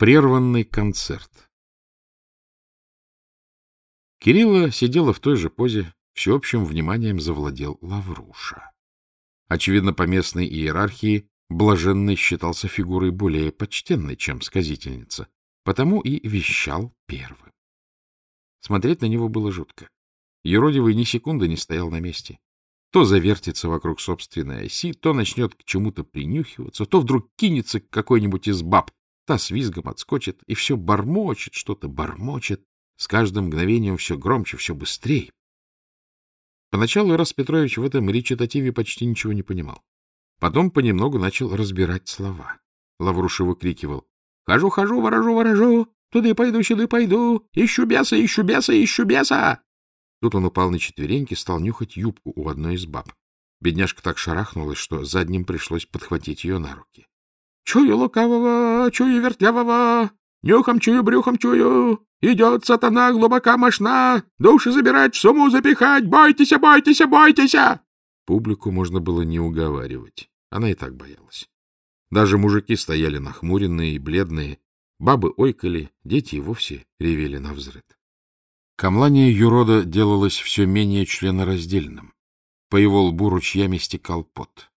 Прерванный концерт. Кирилла сидела в той же позе, всеобщим вниманием завладел Лавруша. Очевидно, по местной иерархии блаженный считался фигурой более почтенной, чем сказительница, потому и вещал первым. Смотреть на него было жутко. Еродивый ни секунды не стоял на месте. То завертится вокруг собственной оси, то начнет к чему-то принюхиваться, то вдруг кинется к какой-нибудь из баб, Та с визгом отскочит и все бормочет, что-то бормочет, с каждым мгновением все громче, все быстрее. Поначалу Ирас Петрович в этом речитативе почти ничего не понимал. Потом понемногу начал разбирать слова. Лавруш выкрикивал. — Хожу, хожу, ворожу, ворожу, туда пойду, сюда пойду, ищу беса, ищу беса, ищу беса. Тут он упал на четвереньки, стал нюхать юбку у одной из баб. Бедняжка так шарахнулась, что задним пришлось подхватить ее на руки. Чую лукавого, чую вертлявого, нюхом чую, брюхом чую. Идет сатана глубока мощна, души забирать, в сумму запихать, бойтесь, бойтесь, бойтесь. Публику можно было не уговаривать, она и так боялась. Даже мужики стояли нахмуренные и бледные, бабы ойкали, дети и вовсе ревели на взрыд. Камлание юрода делалось все менее членораздельным. По его лбу ручьями стекал пот.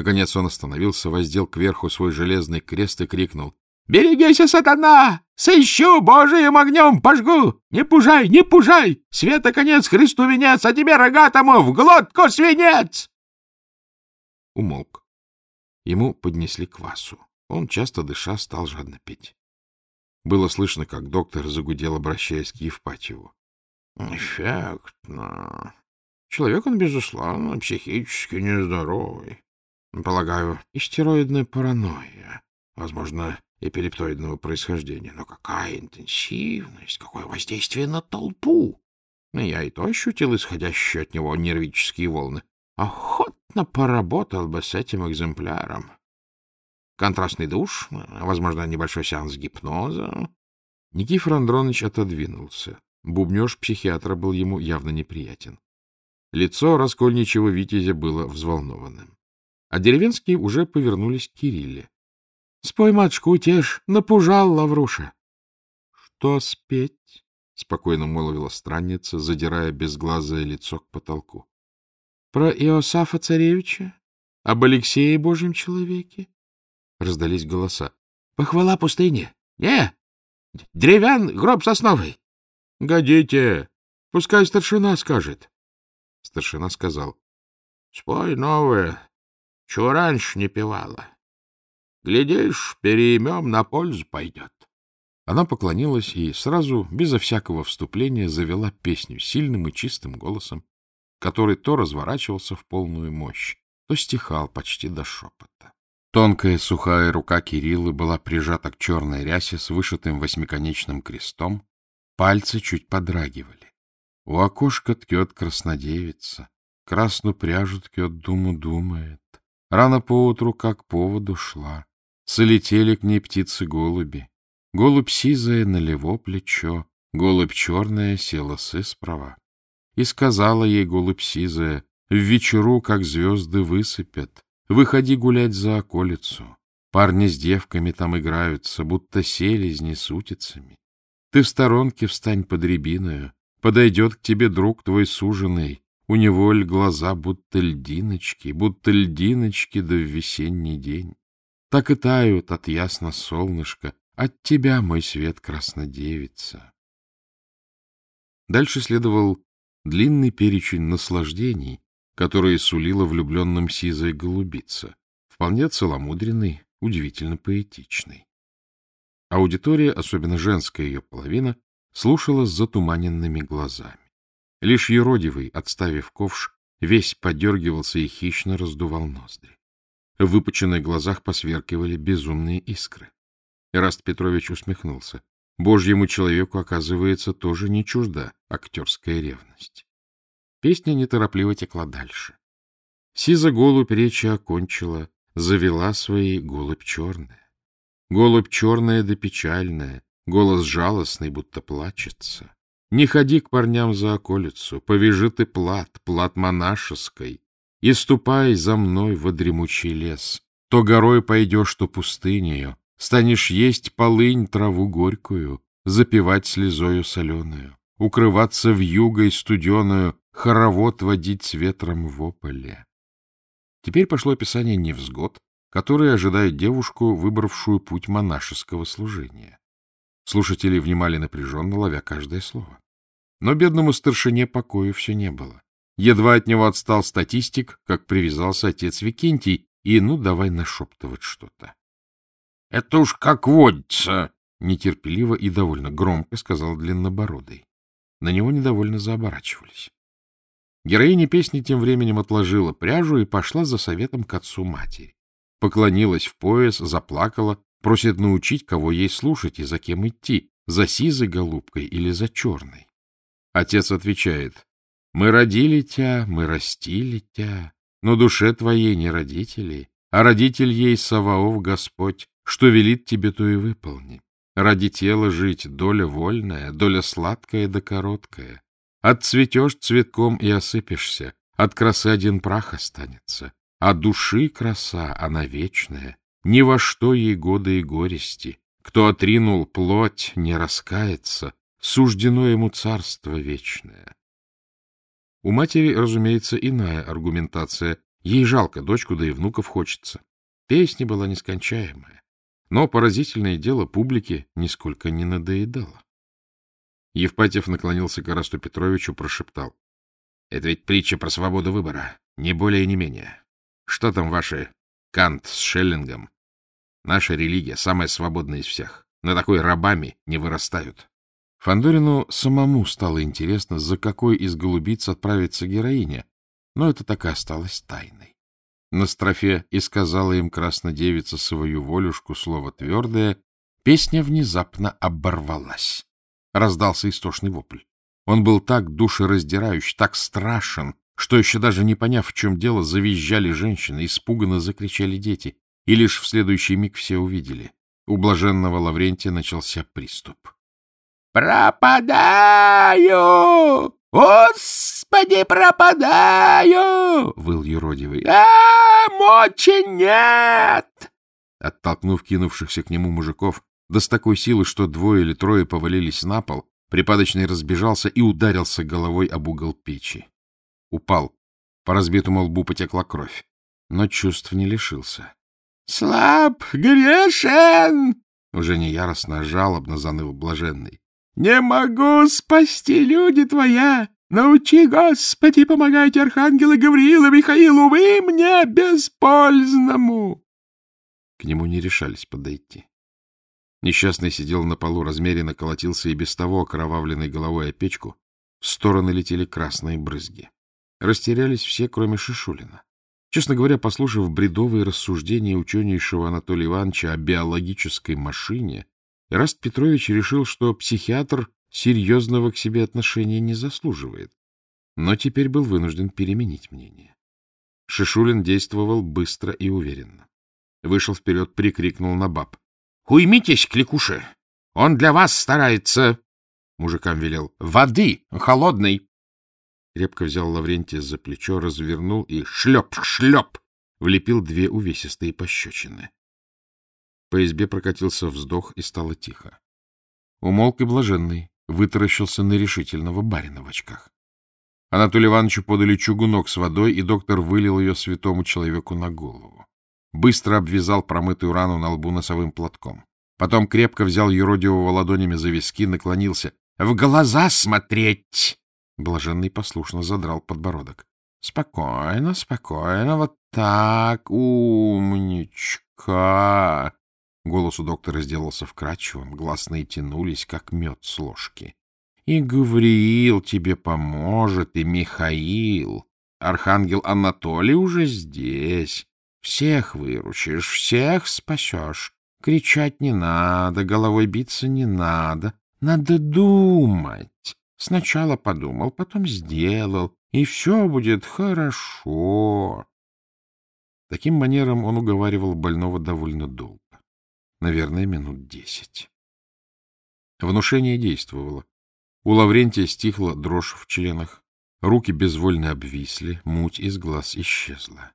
Наконец он остановился, воздел кверху свой железный крест и крикнул. — Берегися, сатана! Сыщу Божиим огнем пожгу! Не пужай, не пужай! Света конец, Христу венец, а тебе, рогатому, в глотку свинец! Умолк. Ему поднесли квасу. Он, часто дыша, стал жадно пить. Было слышно, как доктор загудел, обращаясь к Евпатьеву. — Эффектно. Человек он, безусловно, психически нездоровый. Полагаю, истероидная паранойя, возможно, эпилептоидного происхождения. Но какая интенсивность, какое воздействие на толпу! Я и то ощутил исходящие от него нервические волны. Охотно поработал бы с этим экземпляром. Контрастный душ, возможно, небольшой сеанс гипноза. Никифор Андронович отодвинулся. Бубнеж психиатра был ему явно неприятен. Лицо раскольничего витязя было взволнованным а деревенские уже повернулись к Кирилле. — Спой, матушку, утешь, напужал Лавруша. — Что спеть? — спокойно молвила странница, задирая безглазое лицо к потолку. — Про Иосафа царевича? Об Алексее Божьем человеке? Раздались голоса. — Похвала пустыне. Не! Деревян гроб сосновый. — Годите! Пускай старшина скажет. Старшина сказал. — Спой новое, чего раньше не певала. Глядишь, переймем, на пользу пойдет. Она поклонилась и сразу, безо всякого вступления, завела песню сильным и чистым голосом, который то разворачивался в полную мощь, то стихал почти до шепота. Тонкая сухая рука Кириллы была прижата к черной рясе с вышитым восьмиконечным крестом, пальцы чуть подрагивали. У окошка ткет краснодевица, красную пряжу ткет, думу думает. Рано поутру, как поводу шла, Солетели к ней птицы-голуби. Голубь сизая на лево плечо, Голубь черная села сы справа. И сказала ей голубь сизая, В вечеру, как звезды высыпят, Выходи гулять за околицу. Парни с девками там играются, Будто селезни с утицами. Ты в сторонке встань под рябиною, Подойдет к тебе друг твой суженый, у него ль глаза будто льдиночки, будто льдиночки да в весенний день. Так и тают от ясно солнышка, от тебя, мой свет, краснодевица. Дальше следовал длинный перечень наслаждений, которые сулила влюбленным сизая голубица, вполне целомудренный, удивительно поэтичный. Аудитория, особенно женская ее половина, слушала с затуманенными глазами. Лишь юродивый, отставив ковш, весь подергивался и хищно раздувал ноздри. В выпученных глазах посверкивали безумные искры. Ираст Петрович усмехнулся. Божьему человеку, оказывается, тоже не чужда актерская ревность. Песня неторопливо текла дальше. Сиза голубь речи окончила, завела свои голубь черная. Голубь черная да печальная, голос жалостный, будто плачется. Не ходи к парням за околицу, повяжи ты плат, плат монашеской, и ступай за мной во дремучий лес. То горой пойдешь, то пустынею, станешь есть полынь траву горькую, запивать слезою соленую, укрываться в югой студеную, хоровод водить с ветром в ополе. Теперь пошло описание невзгод, которые ожидают девушку, выбравшую путь монашеского служения. Слушатели внимали напряженно, ловя каждое слово. Но бедному старшине покоя все не было. Едва от него отстал статистик, как привязался отец Викентий, и ну давай нашептывать что-то. — Это уж как водится! — нетерпеливо и довольно громко сказал длиннобородый. На него недовольно заоборачивались. Героиня песни тем временем отложила пряжу и пошла за советом к отцу матери. Поклонилась в пояс, заплакала, просит научить, кого ей слушать и за кем идти, за сизой голубкой или за черной. Отец отвечает, «Мы родили тебя, мы растили тебя, но душе твоей не родители, а родитель ей Саваоф Господь, что велит тебе, то и выполни. Ради тела жить доля вольная, доля сладкая да короткая. Отцветешь цветком и осыпешься, от красы один прах останется, а души краса, она вечная, ни во что ей годы и горести. Кто отринул плоть, не раскается, суждено ему царство вечное. У матери, разумеется, иная аргументация. Ей жалко дочку, да и внуков хочется. Песня была нескончаемая. Но поразительное дело публике нисколько не надоедало. Евпатьев наклонился к Арасту Петровичу, прошептал. — Это ведь притча про свободу выбора, не более и не менее. Что там ваши Кант с Шеллингом? Наша религия самая свободная из всех. На такой рабами не вырастают. Фандорину самому стало интересно, за какой из голубиц отправится героиня, но это так и осталось тайной. На строфе «И сказала им краснодевица свою волюшку» слово твердое, песня внезапно оборвалась. Раздался истошный вопль. Он был так душераздирающий, так страшен, что еще даже не поняв, в чем дело, завизжали женщины, испуганно закричали дети, и лишь в следующий миг все увидели. У блаженного Лаврентия начался приступ. «Пропадаю! Господи, пропадаю!» — выл юродивый. «А, мочи нет!» Оттолкнув кинувшихся к нему мужиков, да с такой силы, что двое или трое повалились на пол, припадочный разбежался и ударился головой об угол печи. Упал. По разбитому лбу потекла кровь, но чувств не лишился. — Слаб, грешен! — уже не яростно, а жалобно заныл блаженный. Не могу спасти люди твоя. Научи, Господи, помогайте архангелы Гавриила Михаилу, вы мне беспользному. К нему не решались подойти. Несчастный сидел на полу, размеренно колотился и без того окровавленной головой о печку. В стороны летели красные брызги. Растерялись все, кроме Шишулина. Честно говоря, послушав бредовые рассуждения ученейшего Анатолия Ивановича о биологической машине, Ираст Петрович решил, что психиатр серьезного к себе отношения не заслуживает, но теперь был вынужден переменить мнение. Шишулин действовал быстро и уверенно. Вышел вперед, прикрикнул на баб. — Уймитесь, кликуши! Он для вас старается! Мужикам велел. — Воды! Холодной! Крепко взял Лаврентия за плечо, развернул и шлеп-шлеп влепил две увесистые пощечины. По избе прокатился вздох, и стало тихо. Умолк и блаженный, вытаращился на решительного барина в очках. Анатолию Ивановичу подали чугунок с водой, и доктор вылил ее святому человеку на голову. Быстро обвязал промытую рану на лбу носовым платком. Потом крепко взял юродивого ладонями за виски, наклонился. — В глаза смотреть! Блаженный послушно задрал подбородок. — Спокойно, спокойно, вот так, умничка! Голос у доктора сделался вкрадчивым, гласные тянулись, как мед с ложки. — И Гавриил тебе поможет, и Михаил. Архангел Анатолий уже здесь. Всех выручишь, всех спасешь. Кричать не надо, головой биться не надо. Надо думать. Сначала подумал, потом сделал, и все будет хорошо. Таким манером он уговаривал больного довольно долго наверное, минут десять. Внушение действовало. У Лаврентия стихла дрожь в членах, руки безвольно обвисли, муть из глаз исчезла.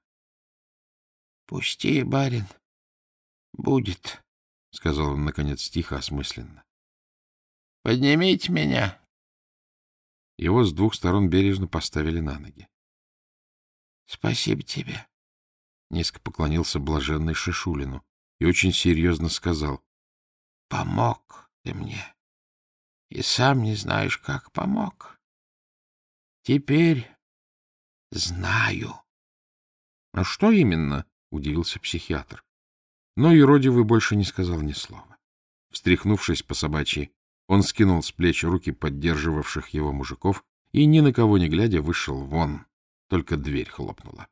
— Пусти, барин, будет, — сказал он, наконец, тихо, осмысленно. — Поднимите меня. Его с двух сторон бережно поставили на ноги. — Спасибо тебе. Низко поклонился блаженный Шишулину и очень серьезно сказал. — Помог ты мне. И сам не знаешь, как помог. Теперь знаю. — А что именно? — удивился психиатр. Но юродивый больше не сказал ни слова. Встряхнувшись по собачьи, он скинул с плеч руки поддерживавших его мужиков и, ни на кого не глядя, вышел вон. Только дверь хлопнула.